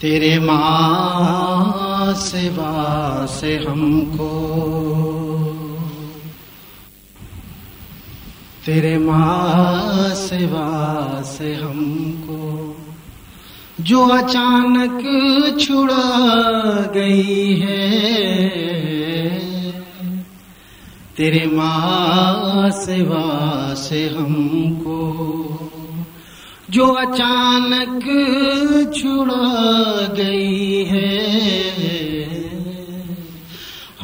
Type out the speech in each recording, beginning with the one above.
تیرے ماں سوا سے ہم کو۔ تیرے ماں سوا سے ہم کو۔ جو اچانک چھڑا گئی ہے، تیرے ماں سوا سے ہم کو۔ جو اچانک چھڑا گئی ہے۔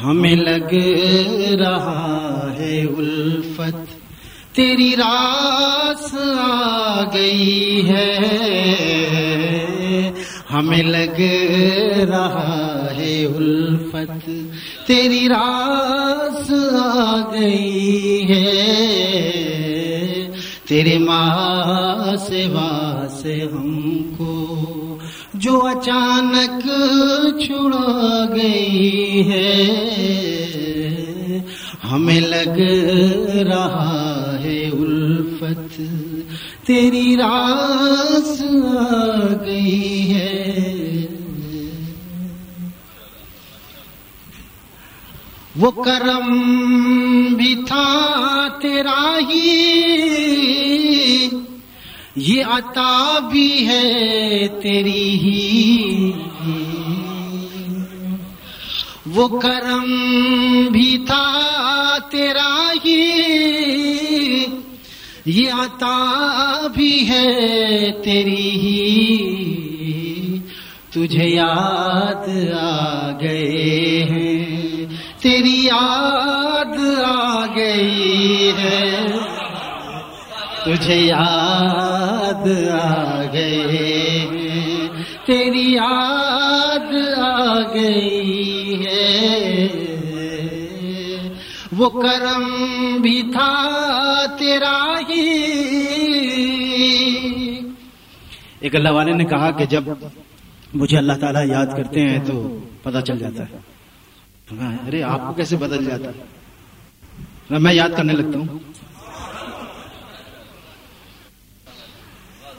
ہمیں لگ رہا ہے الفت، تیری راس آ گئی ہے۔ ہمیں لگ رہا ہے الفت، تیری راس آ گئی ہے۔ تیرے ماں سے سے ہم کو، جو اچانک چھڑا گئی ہے۔ ہمیں لگ رہا ہے الفت، تیری راس آ گئی ہے۔ وہ کرم بھی تھا تیرا ہی۔ یہ عطا بھی ہے تیری ہی۔ وہ کرم بھی تھا تیرا ہی۔ یہ عطا بھی ہے تیری ہی۔ تجھے یاد آ گئے ہیں۔ تیری یاد آ گئی ہے۔ تجھے یاد آ گئے تیری یاد آ گئی ہے۔ وہ کرم بھی تھا تیرا ہی۔ ایک اللہ والے نے کہا کہ جب مجھے اللہ تعالیٰ یاد کرتے ہیں تو پتہ چل جاتا ہے۔ ارے، آپ کو کیسے بدل جاتا ہے؟ میں یاد کرنے لگتا ہوں۔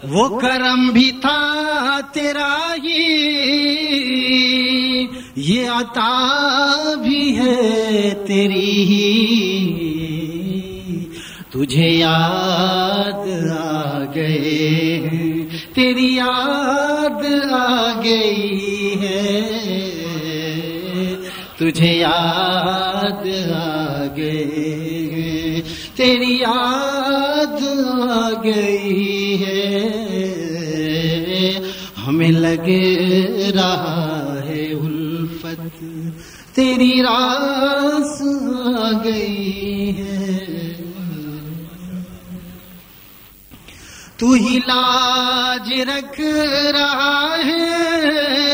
وہ کرم بھی تھا تیرا ہی، یہ عطا بھی ہے تیری ہی۔ تجھے یاد آ گئے تیری یاد آ گئی ہے۔ تجھے یاد آ گئے تیری یاد آ گئی ہے۔ ہمیں لگ رہا ہے الفت، تیری راس آ گئی ہے۔ تو ہی لاج رکھ رہا ہے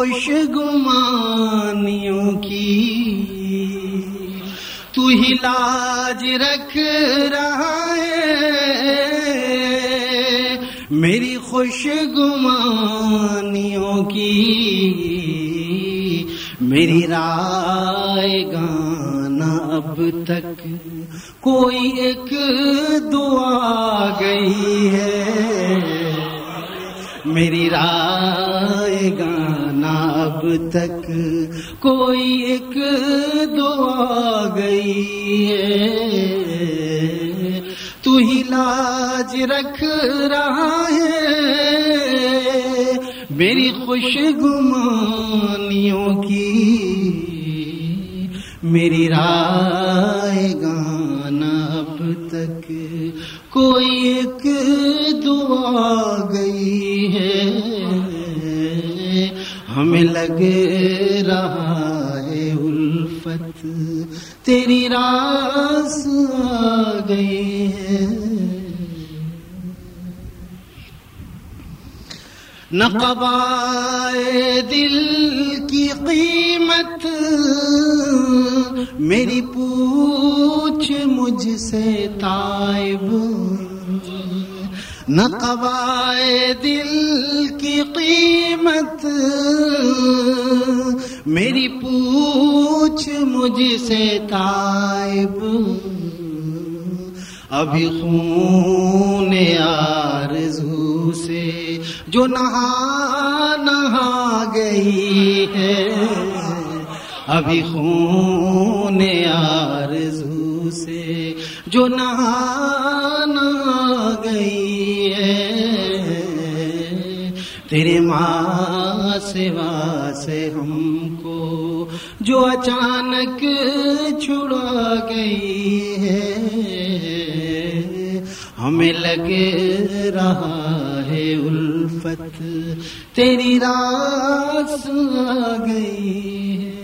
خوش گمانیوں کی۔ تو ہی لاج رکھ رہا ہے میری خوش گمانیوں کی۔ میری رائے گانا اب تک کوئی ایک دعا گئی ہے۔ میری رائے گانا اب تک کوئی ایک دعا گئی ہے۔ تو ہی لاج رکھ رہا ہے۔ میری خوش گمانیوں کی میری رائے گانا اب تک کوئی ایک دعا گئی ہمیں لگ رہا ہے الفت۔ تیری راس آ گئی ہے۔ نقبائے دل کی قیمت۔ میری پوچھ مجھ سے تائب۔ نقبائے دل کی قیمت۔ میری پوچھ مجھ سے تائب۔ ابھی خون آرزو سے جو نہا نہا گئی ہے۔ ابھی خون آرزو سے جو نہا نہا گئی ہے۔ تیرے ماں سوا سے ہم جو اچانک چھڑا گئی ہے۔ ہمیں لگ رہا ہے الفت، تیری راس آ گئی ہے۔